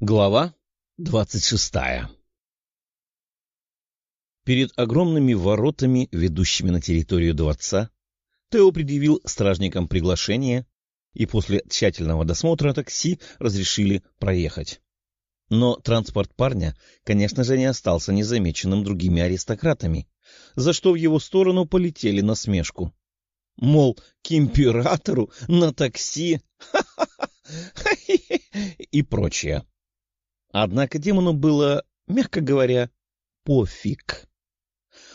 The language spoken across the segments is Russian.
Глава двадцать шестая Перед огромными воротами, ведущими на территорию дворца, Тео предъявил стражникам приглашение, и после тщательного досмотра такси разрешили проехать. Но транспорт парня, конечно же, не остался незамеченным другими аристократами, за что в его сторону полетели на смешку. Мол, к императору на такси и прочее. Однако демону было, мягко говоря, пофиг.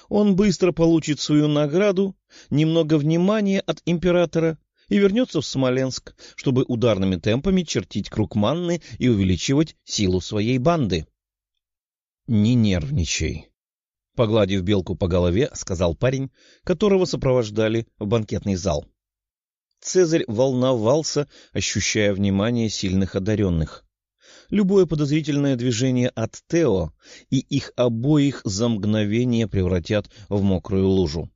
Он быстро получит свою награду, немного внимания от императора и вернется в Смоленск, чтобы ударными темпами чертить круг манны и увеличивать силу своей банды. — Не нервничай, — погладив белку по голове, сказал парень, которого сопровождали в банкетный зал. Цезарь волновался, ощущая внимание сильных одаренных любое подозрительное движение от Тео, и их обоих за мгновение превратят в мокрую лужу.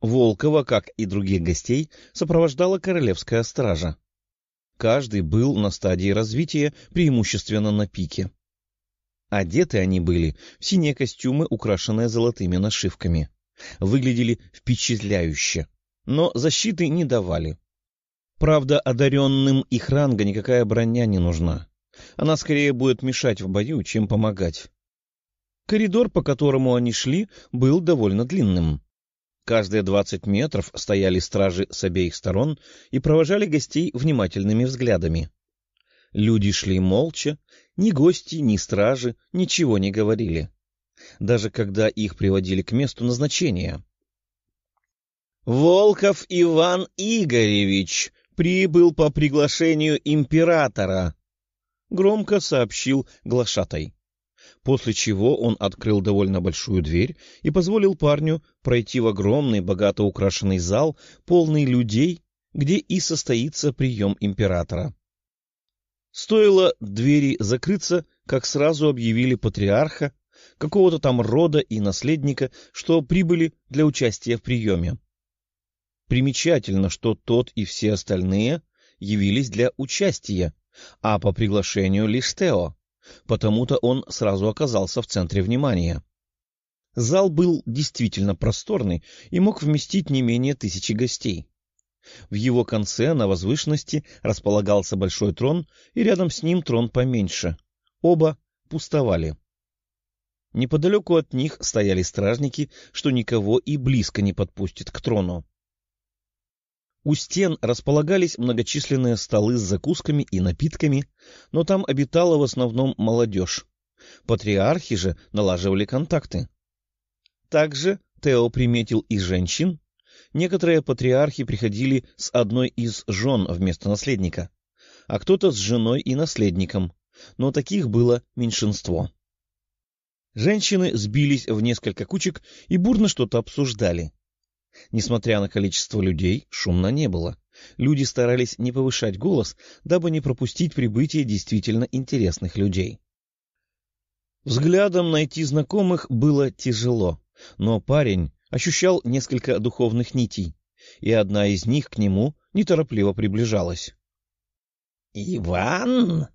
Волкова, как и других гостей, сопровождала королевская стража. Каждый был на стадии развития, преимущественно на пике. Одеты они были в синие костюмы, украшенные золотыми нашивками. Выглядели впечатляюще, но защиты не давали. Правда, одаренным их ранга никакая броня не нужна. Она скорее будет мешать в бою, чем помогать. Коридор, по которому они шли, был довольно длинным. Каждые двадцать метров стояли стражи с обеих сторон и провожали гостей внимательными взглядами. Люди шли молча, ни гости, ни стражи ничего не говорили, даже когда их приводили к месту назначения. — Волков Иван Игоревич прибыл по приглашению императора, — громко сообщил глашатай. После чего он открыл довольно большую дверь и позволил парню пройти в огромный, богато украшенный зал, полный людей, где и состоится прием императора. Стоило двери закрыться, как сразу объявили патриарха, какого-то там рода и наследника, что прибыли для участия в приеме. Примечательно, что тот и все остальные явились для участия, а по приглашению лишь Тео, потому-то он сразу оказался в центре внимания. Зал был действительно просторный и мог вместить не менее тысячи гостей. В его конце на возвышенности располагался большой трон, и рядом с ним трон поменьше. Оба пустовали. Неподалеку от них стояли стражники, что никого и близко не подпустит к трону. У стен располагались многочисленные столы с закусками и напитками, но там обитала в основном молодежь. Патриархи же налаживали контакты. Также Тео приметил и женщин. Некоторые патриархи приходили с одной из жен вместо наследника, а кто-то с женой и наследником, но таких было меньшинство. Женщины сбились в несколько кучек и бурно что-то обсуждали. Несмотря на количество людей, шумно не было. Люди старались не повышать голос, дабы не пропустить прибытие действительно интересных людей. Взглядом найти знакомых было тяжело, но парень ощущал несколько духовных нитей, и одна из них к нему неторопливо приближалась. — Иван,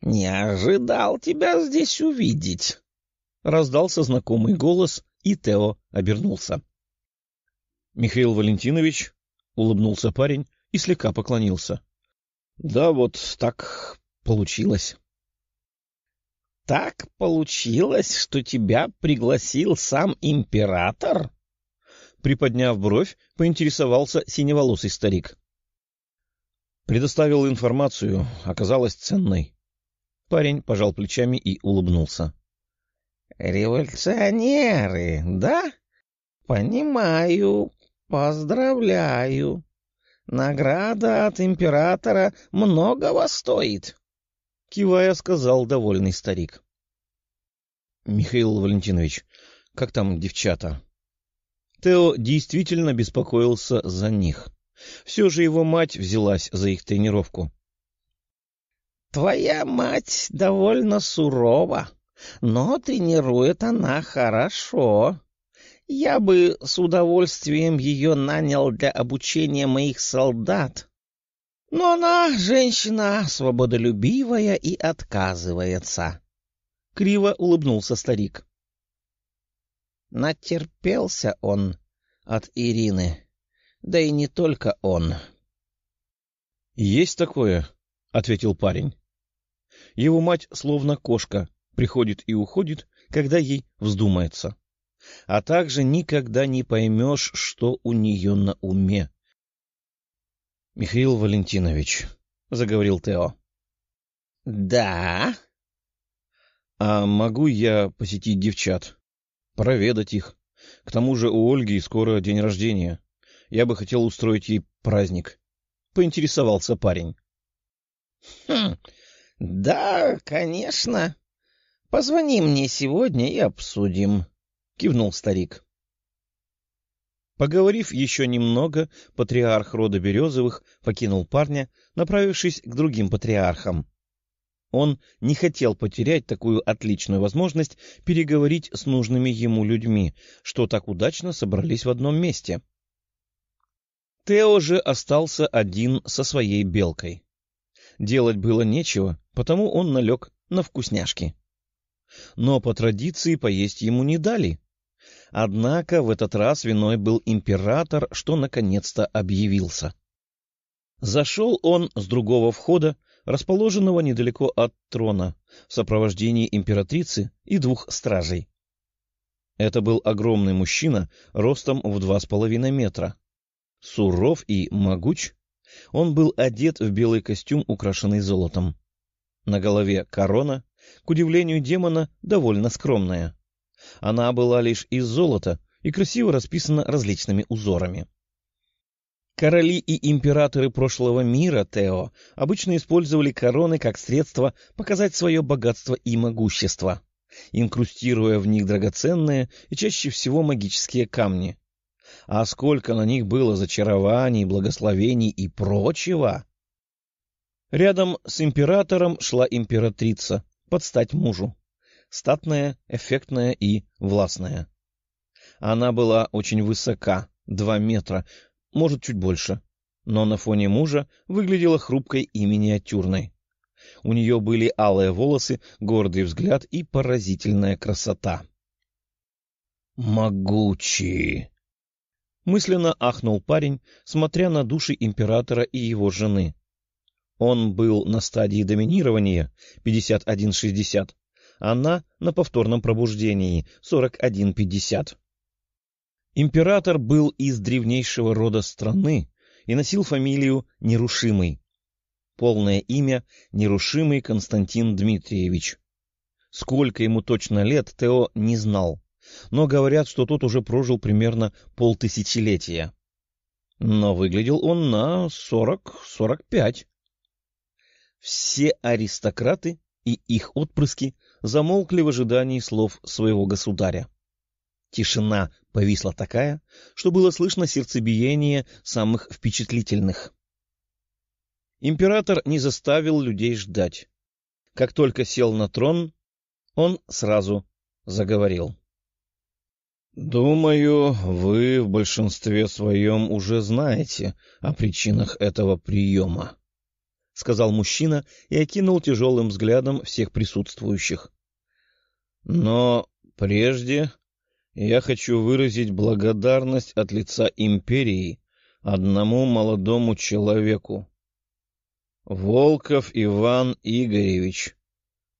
не ожидал тебя здесь увидеть! — раздался знакомый голос, и Тео обернулся. — Михаил Валентинович, — улыбнулся парень и слегка поклонился. — Да вот так получилось. — Так получилось, что тебя пригласил сам император? Приподняв бровь, поинтересовался синеволосый старик. Предоставил информацию, оказалась ценной. Парень пожал плечами и улыбнулся. — Революционеры, да? — Понимаю, Поздравляю! Награда от императора многого стоит, — кивая сказал довольный старик. — Михаил Валентинович, как там девчата? Тео действительно беспокоился за них. Все же его мать взялась за их тренировку. — Твоя мать довольно сурова, но тренирует она хорошо, я бы с удовольствием ее нанял для обучения моих солдат. Но она женщина свободолюбивая и отказывается. Криво улыбнулся старик. Натерпелся он от Ирины, да и не только он. — Есть такое, — ответил парень. Его мать, словно кошка, приходит и уходит, когда ей вздумается. А также никогда не поймешь, что у нее на уме. — Михаил Валентинович, — заговорил Тео. — Да? — А могу я посетить девчат? Проведать их. К тому же у Ольги скоро день рождения. Я бы хотел устроить ей праздник. Поинтересовался парень. — Хм, да, конечно. Позвони мне сегодня и обсудим, — кивнул старик. Поговорив еще немного, патриарх рода Березовых покинул парня, направившись к другим патриархам. Он не хотел потерять такую отличную возможность переговорить с нужными ему людьми, что так удачно собрались в одном месте. Тео же остался один со своей белкой. Делать было нечего, потому он налег на вкусняшки. Но по традиции поесть ему не дали. Однако в этот раз виной был император, что наконец-то объявился. Зашел он с другого входа, расположенного недалеко от трона, в сопровождении императрицы и двух стражей. Это был огромный мужчина, ростом в два с половиной метра. Суров и могуч, он был одет в белый костюм, украшенный золотом. На голове корона, к удивлению демона, довольно скромная. Она была лишь из золота и красиво расписана различными узорами. Короли и императоры прошлого мира, Тео, обычно использовали короны как средство показать свое богатство и могущество, инкрустируя в них драгоценные и чаще всего магические камни, а сколько на них было зачарований, благословений и прочего. Рядом с императором шла императрица, под стать мужу, статная, эффектная и властная. Она была очень высока, два метра, может, чуть больше, но на фоне мужа выглядела хрупкой и миниатюрной. У нее были алые волосы, гордый взгляд и поразительная красота. «Могучий!» Мысленно ахнул парень, смотря на души императора и его жены. Он был на стадии доминирования 51-60, она на повторном пробуждении 41-50. Император был из древнейшего рода страны и носил фамилию Нерушимый. Полное имя — Нерушимый Константин Дмитриевич. Сколько ему точно лет, Тео не знал но говорят, что тот уже прожил примерно полтысячелетия. Но выглядел он на сорок-сорок пять. Все аристократы и их отпрыски замолкли в ожидании слов своего государя. Тишина повисла такая, что было слышно сердцебиение самых впечатлительных. Император не заставил людей ждать. Как только сел на трон, он сразу заговорил. Думаю, вы в большинстве своем уже знаете о причинах этого приема, — сказал мужчина и окинул тяжелым взглядом всех присутствующих. Но прежде я хочу выразить благодарность от лица империи одному молодому человеку. Волков Иван Игоревич,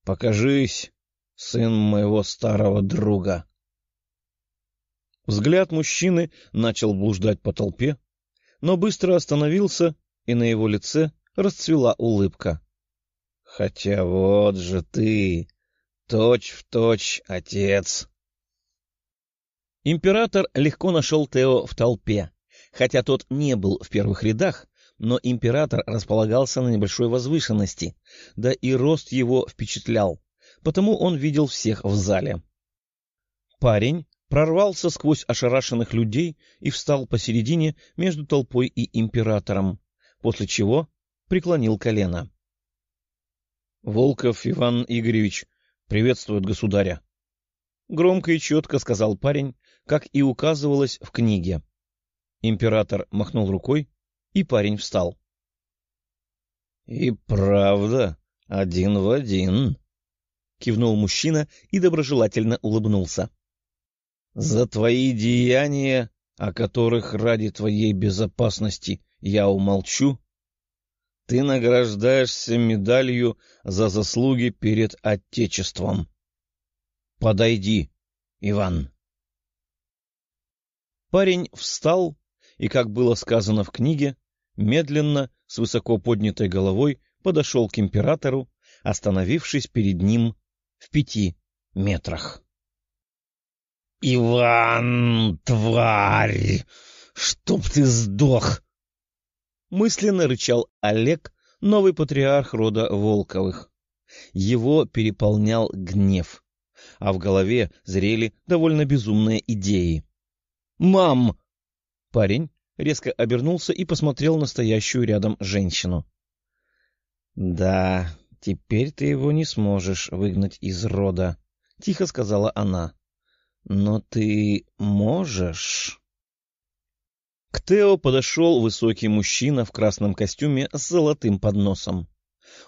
покажись, сын моего старого друга. — Взгляд мужчины начал блуждать по толпе, но быстро остановился, и на его лице расцвела улыбка. — Хотя вот же ты, точь-в-точь отец. Император легко нашел Тео в толпе. Хотя тот не был в первых рядах, но император располагался на небольшой возвышенности, да и рост его впечатлял, потому он видел всех в зале. Парень прорвался сквозь ошарашенных людей и встал посередине между толпой и императором, после чего преклонил колено. — Волков Иван Игоревич приветствует государя. Громко и четко сказал парень, как и указывалось в книге. Император махнул рукой, и парень встал. И правда, один в один, — кивнул мужчина и доброжелательно улыбнулся. — За твои деяния, о которых ради твоей безопасности я умолчу, ты награждаешься медалью за заслуги перед Отечеством. Подойди, Иван. Парень встал и, как было сказано в книге, медленно, с высоко поднятой головой, подошел к императору, остановившись перед ним в пяти метрах. — Иван, тварь! Чтоб ты сдох! Мысленно рычал Олег, новый патриарх рода Волковых. Его переполнял гнев, а в голове зрели довольно безумные идеи. «Мам!» Парень резко обернулся и посмотрел на стоящую рядом женщину. — Да, теперь ты его не сможешь выгнать из рода, — тихо сказала она. — Но ты можешь... К Тео подошел высокий мужчина в красном костюме с золотым подносом.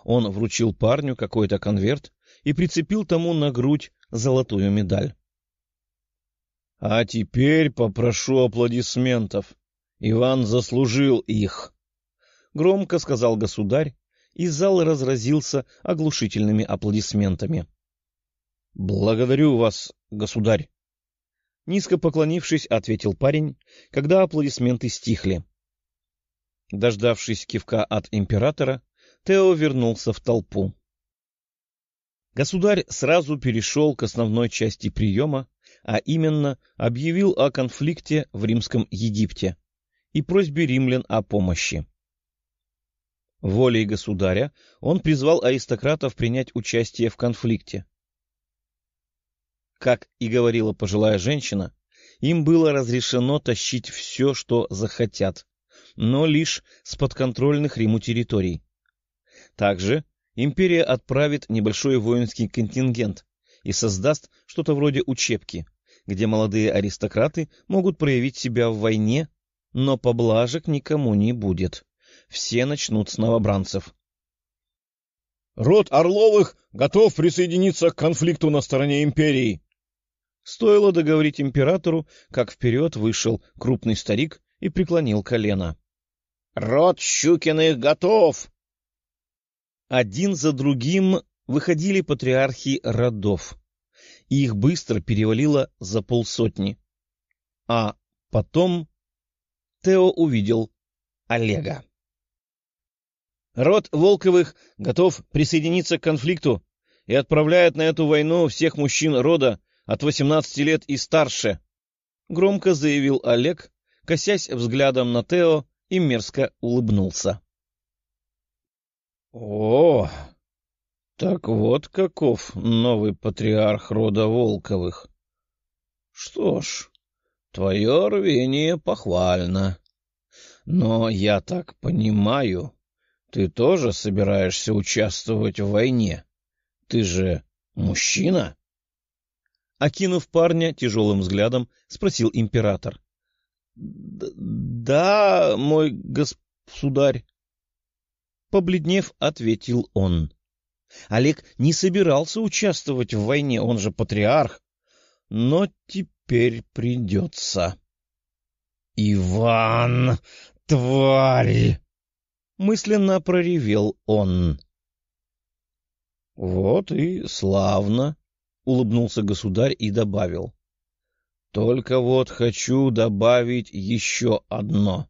Он вручил парню какой-то конверт и прицепил тому на грудь золотую медаль. — А теперь попрошу аплодисментов. Иван заслужил их. Громко сказал государь, и зал разразился оглушительными аплодисментами. — Благодарю вас, государь. Низко поклонившись, ответил парень, когда аплодисменты стихли. Дождавшись кивка от императора, Тео вернулся в толпу. Государь сразу перешел к основной части приема, а именно объявил о конфликте в Римском Египте и просьбе римлян о помощи. Волей государя он призвал аристократов принять участие в конфликте. Как и говорила пожилая женщина, им было разрешено тащить все, что захотят, но лишь с подконтрольных Риму территорий. Также империя отправит небольшой воинский контингент и создаст что-то вроде учебки, где молодые аристократы могут проявить себя в войне, но поблажек никому не будет. Все начнут с новобранцев. «Род Орловых готов присоединиться к конфликту на стороне империи!» Стоило договорить императору, как вперед вышел крупный старик и преклонил колено. — Род Щукиных готов! Один за другим выходили патриархи родов, и их быстро перевалило за полсотни. А потом Тео увидел Олега. Род Волковых готов присоединиться к конфликту и отправляет на эту войну всех мужчин рода, от восемнадцати лет и старше, — громко заявил Олег, косясь взглядом на Тео и мерзко улыбнулся. — О, так вот каков новый патриарх рода Волковых. Что ж, твое рвение похвально. Но я так понимаю, ты тоже собираешься участвовать в войне. Ты же мужчина? — Окинув парня тяжелым взглядом, спросил император. — Да, мой государь. Побледнев, ответил он. Олег не собирался участвовать в войне, он же патриарх. Но теперь придется. — Иван, тварь! — мысленно проревел он. — Вот и славно, — улыбнулся государь и добавил. — Только вот хочу добавить еще одно.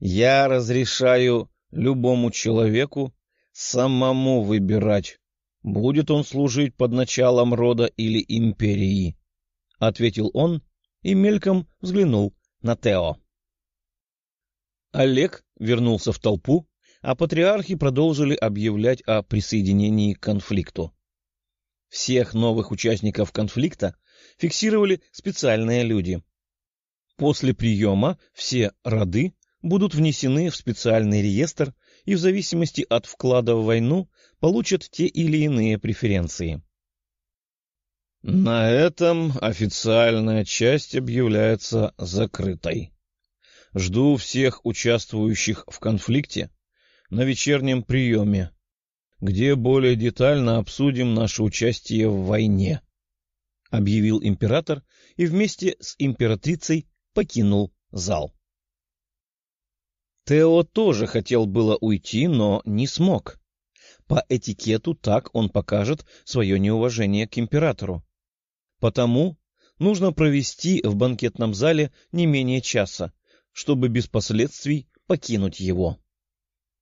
Я разрешаю любому человеку самому выбирать, будет он служить под началом рода или империи, — ответил он и мельком взглянул на Тео. Олег вернулся в толпу, а патриархи продолжили объявлять о присоединении к конфликту. Всех новых участников конфликта фиксировали специальные люди. После приема все роды будут внесены в специальный реестр и в зависимости от вклада в войну получат те или иные преференции. На этом официальная часть объявляется закрытой. Жду всех участвующих в конфликте на вечернем приеме, где более детально обсудим наше участие в войне, — объявил император и вместе с императрицей покинул зал. Тео тоже хотел было уйти, но не смог. По этикету так он покажет свое неуважение к императору. Потому нужно провести в банкетном зале не менее часа, чтобы без последствий покинуть его.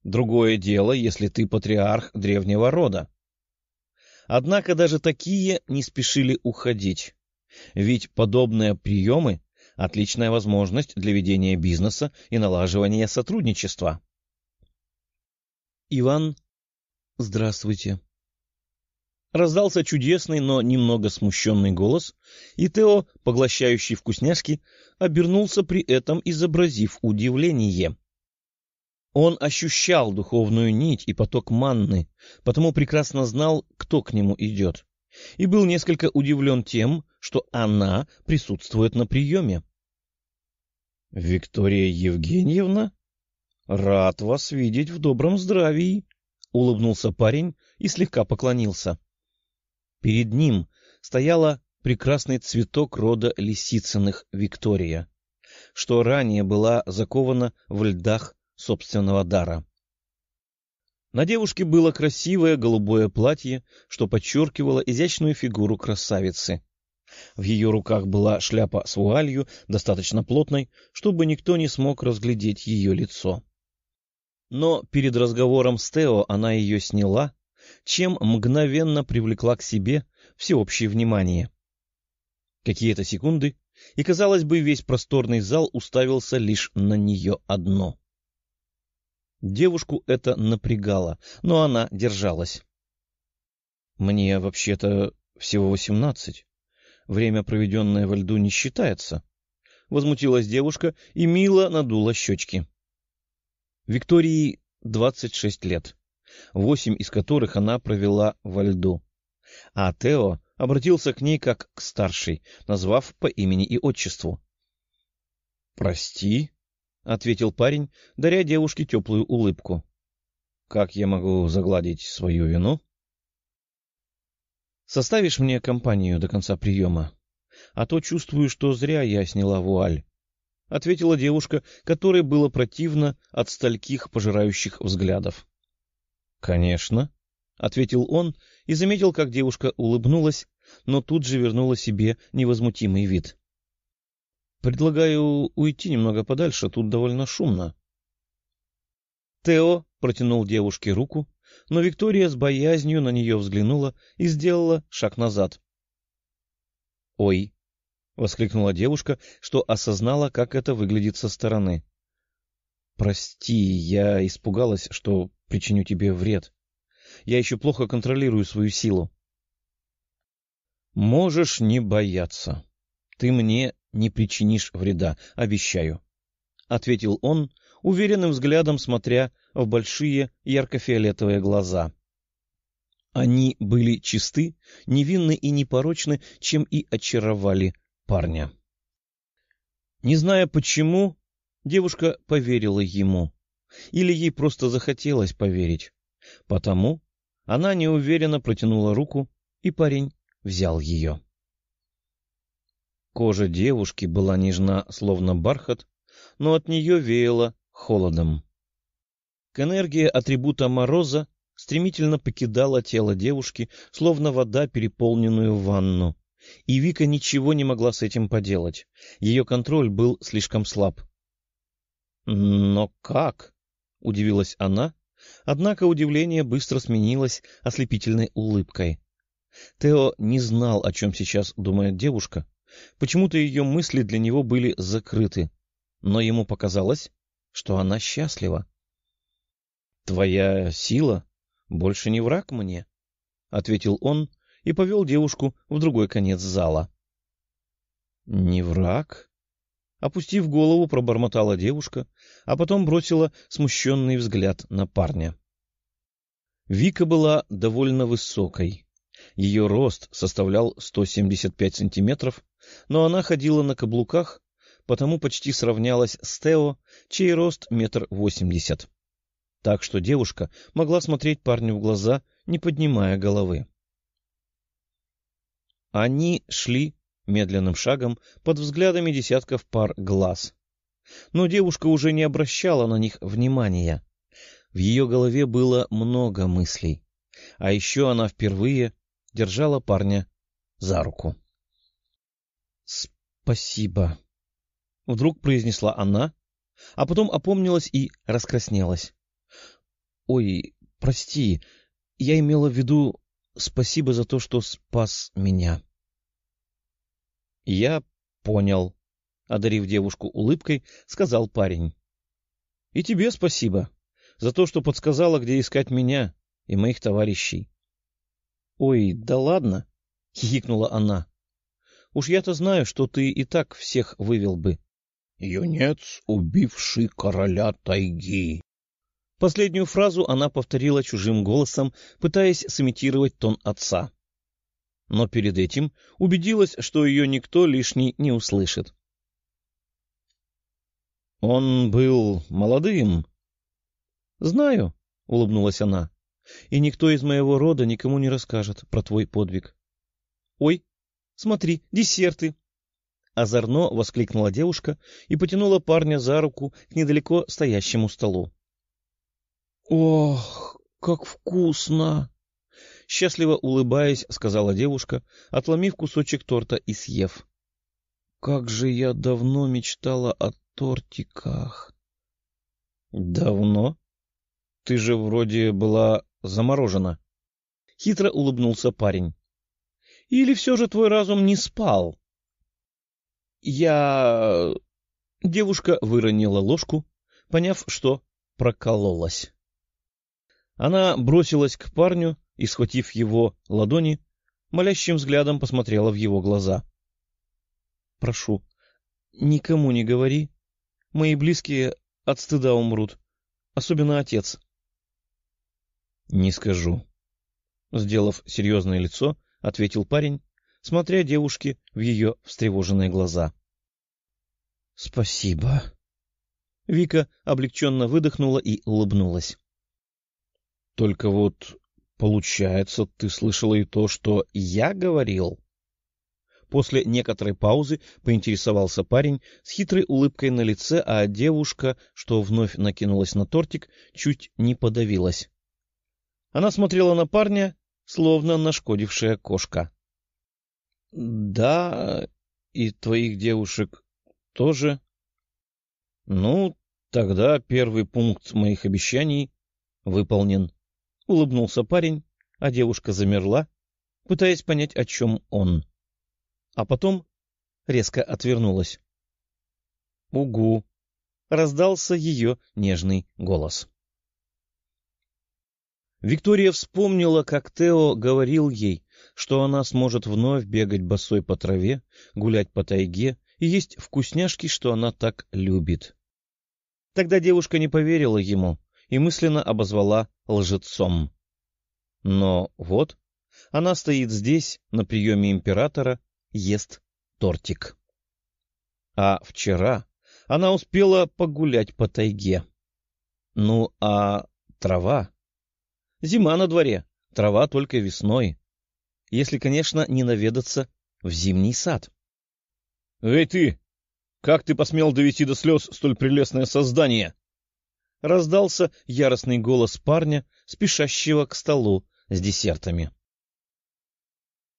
Другое дело, если ты патриарх древнего рода. Однако даже такие не спешили уходить, ведь подобные приемы — отличная возможность для ведения бизнеса и налаживания сотрудничества. Иван, здравствуйте. Раздался чудесный, но немного смущенный голос, и Тео, поглощающий вкусняшки, обернулся при этом, изобразив удивление. Он ощущал духовную нить и поток манны, потому прекрасно знал, кто к нему идет, и был несколько удивлен тем, что она присутствует на приеме. — Виктория Евгеньевна? Рад вас видеть в добром здравии! — улыбнулся парень и слегка поклонился. Перед ним стояла прекрасный цветок рода Лисицыных Виктория, что ранее была закована в льдах собственного дара. На девушке было красивое голубое платье, что подчеркивало изящную фигуру красавицы. В ее руках была шляпа с вуалью, достаточно плотной, чтобы никто не смог разглядеть ее лицо. Но перед разговором с Тео она ее сняла чем мгновенно привлекла к себе всеобщее внимание. Какие-то секунды, и, казалось бы, весь просторный зал уставился лишь на нее одно. Девушку это напрягало, но она держалась. — Мне вообще-то всего восемнадцать. Время, проведенное во льду, не считается. Возмутилась девушка и мило надула щечки. Виктории двадцать шесть лет восемь из которых она провела во льду. А Тео обратился к ней как к старшей, назвав по имени и отчеству. — Прости, — ответил парень, даря девушке теплую улыбку. — Как я могу загладить свою вину? — Составишь мне компанию до конца приема, а то чувствую, что зря я сняла вуаль, — ответила девушка, которой было противно от стольких пожирающих взглядов. «Конечно», — ответил он и заметил, как девушка улыбнулась, но тут же вернула себе невозмутимый вид. «Предлагаю уйти немного подальше, тут довольно шумно». Тео протянул девушке руку, но Виктория с боязнью на нее взглянула и сделала шаг назад. «Ой!» — воскликнула девушка, что осознала, как это выглядит со стороны. «Прости, я испугалась, что причиню тебе вред. Я еще плохо контролирую свою силу». «Можешь не бояться. Ты мне не причинишь вреда, обещаю», — ответил он, уверенным взглядом смотря в большие ярко-фиолетовые глаза. Они были чисты, невинны и непорочны, чем и очаровали парня. Не зная почему, Девушка поверила ему. Или ей просто захотелось поверить. Потому она неуверенно протянула руку, и парень взял ее. Кожа девушки была нежна, словно бархат, но от нее веяло холодом. К энергии атрибута мороза стремительно покидала тело девушки, словно вода, переполненную ванну. И Вика ничего не могла с этим поделать. Ее контроль был слишком слаб. «Но как?» — удивилась она, однако удивление быстро сменилось ослепительной улыбкой. Тео не знал, о чем сейчас думает девушка. Почему-то ее мысли для него были закрыты, но ему показалось, что она счастлива. — Твоя сила больше не враг мне, — ответил он и повел девушку в другой конец зала. — Не враг? Опустив голову, пробормотала девушка, а потом бросила смущенный взгляд на парня. Вика была довольно высокой. Ее рост составлял 175 сантиметров, но она ходила на каблуках, потому почти сравнялась с Тео, чей рост метр восемьдесят. так что девушка могла смотреть парню в глаза, не поднимая головы. Они шли медленным шагом под взглядами десятков пар глаз. Но девушка уже не обращала на них внимания. В ее голове было много мыслей. А еще она впервые держала парня за руку. — Спасибо, — вдруг произнесла она, а потом опомнилась и раскраснелась. — Ой, прости, я имела в виду спасибо за то, что спас меня. — Я понял, — одарив девушку улыбкой, сказал парень. — И тебе спасибо за то, что подсказала, где искать меня и моих товарищей. — Ой, да ладно, — хихикнула она. — Уж я-то знаю, что ты и так всех вывел бы. — Юнец, убивший короля тайги. Последнюю фразу она повторила чужим голосом, пытаясь сымитировать тон отца. Но перед этим убедилась, что ее никто лишний не услышит. — Он был молодым. — Знаю, — улыбнулась она, — и никто из моего рода никому не расскажет про твой подвиг. — Ой, смотри, десерты! Озорно воскликнула девушка и потянула парня за руку к недалеко стоящему столу. — Ох, как вкусно! — счастливо улыбаясь, сказала девушка, отломив кусочек торта и съев. — Как же я давно мечтала о тортиках! — Давно? Ты же вроде была заморожена. Хитро улыбнулся парень. — Или все же твой разум не спал? Я... Девушка выронила ложку, поняв, что прокололась. Она бросилась к парню и, схватив его ладони, молящим взглядом посмотрела в его глаза. — Прошу, никому не говори. Мои близкие от стыда умрут, особенно отец. — Не скажу. Сделав серьезное лицо, ответил парень, смотря девушке в ее встревоженные глаза. — Спасибо. Вика облегченно выдохнула и улыбнулась. — Только вот, получается, ты слышала и то, что я говорил? После некоторой паузы поинтересовался парень с хитрой улыбкой на лице, а девушка, что вновь накинулась на тортик, чуть не подавилась. Она смотрела на парня, словно нашкодившая кошка. — Да, и твоих девушек тоже. — Ну, тогда первый пункт моих обещаний выполнен. Улыбнулся парень, а девушка замерла, пытаясь понять, о чем он. А потом резко отвернулась. — Угу! — раздался ее нежный голос. Виктория вспомнила, как Тео говорил ей, что она сможет вновь бегать босой по траве, гулять по тайге и есть вкусняшки, что она так любит. Тогда девушка не поверила ему и мысленно обозвала лжецом. Но вот она стоит здесь, на приеме императора, ест тортик. А вчера она успела погулять по тайге. Ну, а трава Зима на дворе, трава только весной. Если, конечно, не наведаться в зимний сад. — Эй ты! Как ты посмел довести до слез столь прелестное создание? Раздался яростный голос парня, спешащего к столу с десертами.